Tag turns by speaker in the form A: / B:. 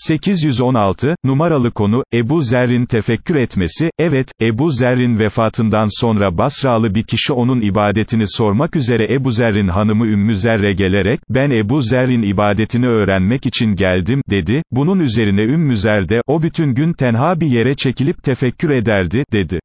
A: 816, numaralı konu, Ebu Zer'in tefekkür etmesi, evet, Ebu Zer'in vefatından sonra Basralı bir kişi onun ibadetini sormak üzere Ebu Zer'in hanımı Ümmü Zer'e gelerek, ben Ebu Zer'in ibadetini öğrenmek için geldim, dedi, bunun üzerine Ümmü Zer de, o bütün gün tenha bir yere çekilip tefekkür ederdi, dedi.